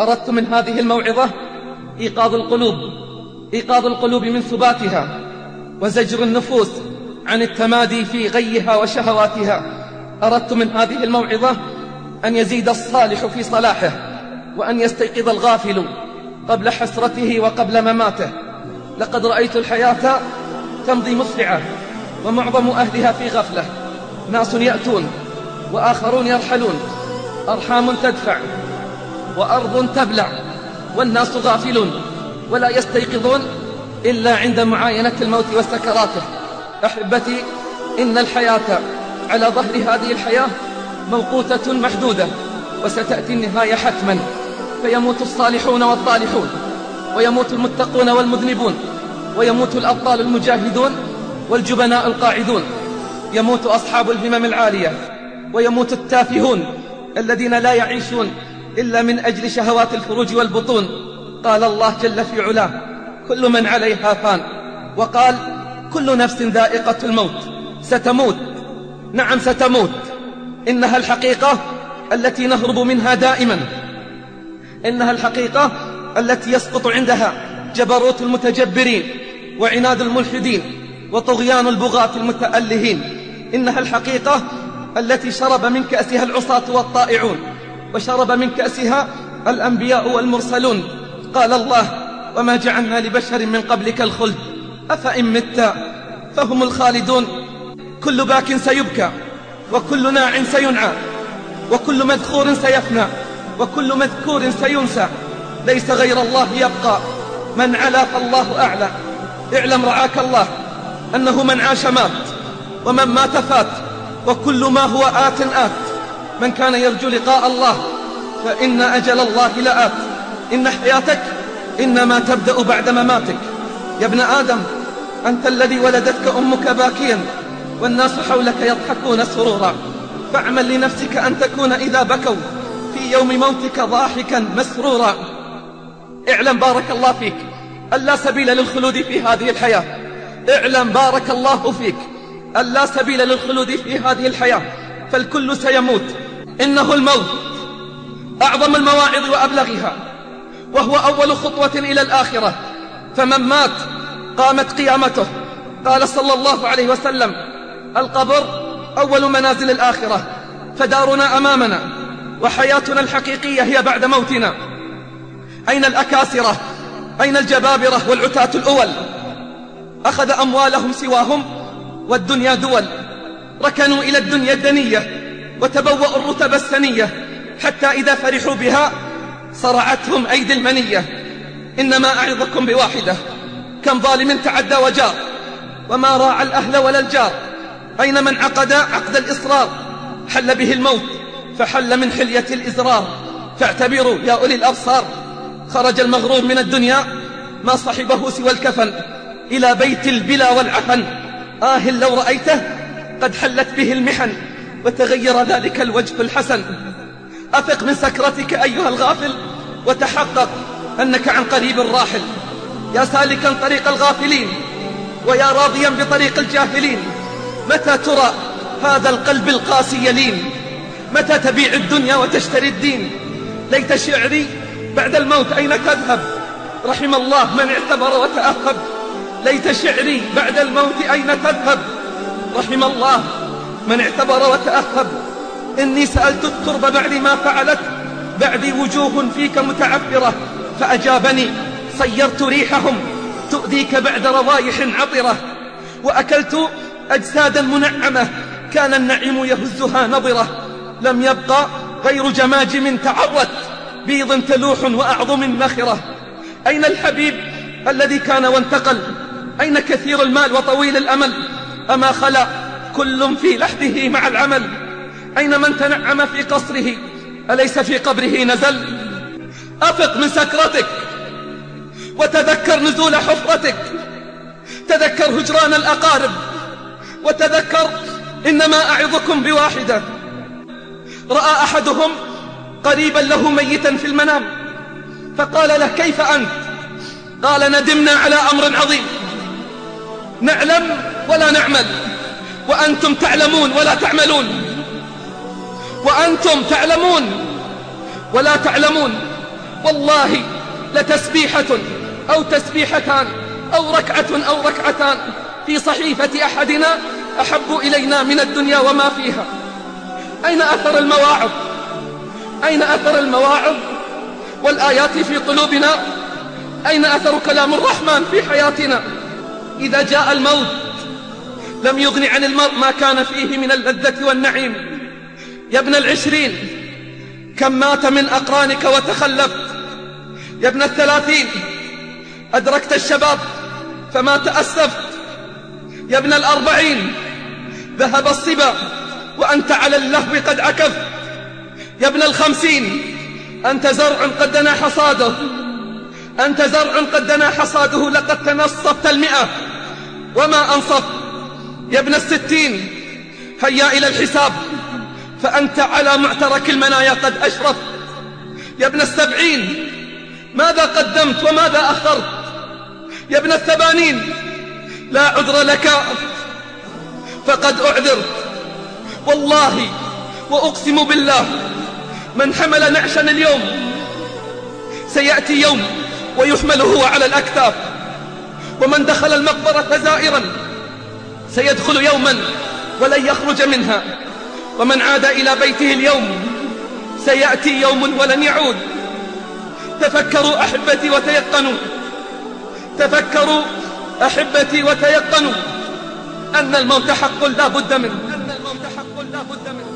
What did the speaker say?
أردت من هذه الموعظة إيقاظ القلوب إيقاظ القلوب من ثباتها وزجر النفوس عن التمادي في غيها وشهواتها. أردت من هذه الموعظة أن يزيد الصالح في صلاحه وأن يستيقظ الغافل قبل حسرته وقبل مماته. لقد رأيت الحياة تمضي مسرعة ومعظم أهلها في غفلة. ناس يأتون وآخرون يرحلون. أرحام تدفع. وأرض تبلع والناس غافلون ولا يستيقظون إلا عند معاينة الموت وسكراته. أحبتي إن الحياة على ظهر هذه الحياة موقوتة محدودة وستأتي النهاية حتما. فيموت الصالحون والطالحون ويموت المتقون والمذنبون ويموت الأبطال المجاهدون والجبناء القاعدون. يموت أصحاب الهمم العالية ويموت التافهون الذين لا يعيشون إلا من أجل شهوات الفروج والبطون. قال الله جل في علاه كل من عليها فان. وقال كل نفس ذائقة الموت ستموت. نعم ستموت. إنها الحقيقة التي نهرب منها دائما. إنها الحقيقة التي يسقط عندها جبروت المتجبرين وعناد الملحدين وطغيان البغاة المتألهين. إنها الحقيقة التي شرب من كأسها العصاة والطائعون. وشرب من كأسها الأنبياء والمرسلون. قال الله وما جعلنا لبشر من قبلك الخلد. أفإن مت فهم الخالدون. كل باك سيبكى وكل ناع سينعى وكل مذخور سيفنى وكل مذكور سينسى. ليس غير الله يبقى. من علا فالله أعلى. اعلم رعاك الله أنه من عاش مات ومن مات فات وكل ما هو آت آت. من كان يرجو لقاء الله فإن أجل الله لآت إن حياتك إنما تبدأ بعد مماتك. يا ابن آدم أنت الذي ولدتك أمك باكيا والناس حولك يضحكون سرورا. فاعمل لنفسك أن تكون إذا بكوا في يوم موتك ضاحكا مسرورا. اعلم بارك الله فيك أن لا سبيل للخلود في هذه الحياة. اعلم بارك الله فيك أن لا سبيل للخلود في هذه الحياة. فالكل سيموت. إنه الموت أعظم المواعظ وأبلغها وهو أول خطوة إلى الآخرة. فمن مات قامت قيامته. قال صلى الله عليه وسلم القبر أول منازل الآخرة فدارنا أمامنا وحياتنا الحقيقية هي بعد موتنا. أين الأكاسرة؟ أين الجبابرة والعتاة الأول؟ أخذ أموالهم سواهم والدنيا دول. ركنوا إلى الدنيا الدنية. وتبوأوا الرتب السنية حتى إذا فرحوا بها صرعتهم أيدي المنية. إنما أعظكم بواحدة. كم ظالم تعدى وجار. وما راعى الأهل ولا الجار. أين من عقد عقد الإصرار؟ حل به الموت فحل من حلية الإزرار. فاعتبروا يا أولي الأبصار. خرج المغرور من الدنيا ما صحبه سوى الكفن. إلى بيت البلا والعفن. آه لو رأيته قد حلت به المحن. وتغير ذلك الوجه الحسن. أفق من سكرتك أيها الغافل وتحقق أنك عن قريب راحل. يا سالكا طريق الغافلين ويا راضيا بطريق الجاهلين. متى ترى هذا القلب القاسي يلين؟ متى تبيع الدنيا وتشتري الدين؟ ليت شعري بعد الموت أين تذهب؟ رحم الله من اعتبر وتأهب. ليت شعري بعد الموت أين تذهب؟ رحم الله من اعتبر وتأهب. إني سألت الترب بعد ما فعلت بعدي وجوه فيك متعفرة فأجابني صيرت ريحهم تؤذيك بعد روايح عطرة. وأكلت أجسادا منعمة كان النعيم يهزها نظرة. لم يبقى غير جماجم تعرت بيض تلوح وأعظم نخرة. أين الحبيب الذي كان وانتقل؟ أين كثير المال وطويل الأمل؟ أما خلا كل في لحده مع العمل. أين من تنعم في قصره أليس في قبره نزل؟ أفق من سكرتك وتذكر نزول حفرتك. تذكر هجران الأقارب وتذكر إنما أعظكم بواحدة. رأى أحدهم قريبا له ميتا في المنام فقال له كيف أنت؟ قال ندمنا على أمر عظيم. نعلم ولا نعمل. وأنتم تعلمون ولا تعملون. وأنتم تعلمون ولا تعلمون. والله لتسبيحة أو تسبيحتان أو ركعة أو ركعتان في صحيفة أحدنا أحب إلينا من الدنيا وما فيها. أين أثر المواعظ؟ أين أثر المواعظ؟ والآيات في قلوبنا؟ أين أثر كلام الرحمن في حياتنا؟ إذا جاء الموت لم يغن عن المرء ما كان فيه من اللذة والنعيم. يا ابن العشرين كم مات من أقرانك وتخلفت؟ يا ابن الثلاثين أدركت الشباب فما تأسفت؟ يا ابن الأربعين ذهب الصبا وأنت على اللهو قد عكفت؟ يا ابن الخمسين أنت زرع قد دنا حصاده؟ أنت زرع قد دنا حصاده لقد تنصفت المئة وما أنصف يا ابن الستين هيا إلى الحساب. فأنت على معترك المنايا قد أشرف. يا ابن السبعين ماذا قدمت وماذا أخرت؟ يا ابن الثمانين لا عذر لك. فقد أعذرت. والله وأقسم بالله من حمل نعشا اليوم سيأتي يوم ويحمل هو على الأكتاف. ومن دخل المقبرة زائرا سيدخل يوما ولن يخرج منها. ومن عاد إلى بيته اليوم سيأتي يوم ولن يعود. تفكروا أحبتي وتيقنوا. تفكروا أحبتي وتيقنوا أن الموت حق لا بد منه. أن الموت حق لا بد منه